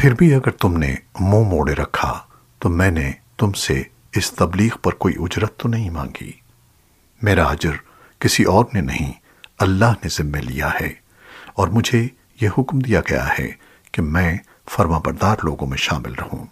پھر بھی اگر تم نے منہ موڑے رکھا تو میں نے تم سے اس تبلیغ پر کوئی اجرت تو نہیں مانگی۔ میرا اجر کسی اور نے نہیں، اللہ نے ذمہ لیا ہے۔ اور مجھے یہ حکم دیا گیا ہے کہ میں فرما بردار لوگوں میں شامل رہوں۔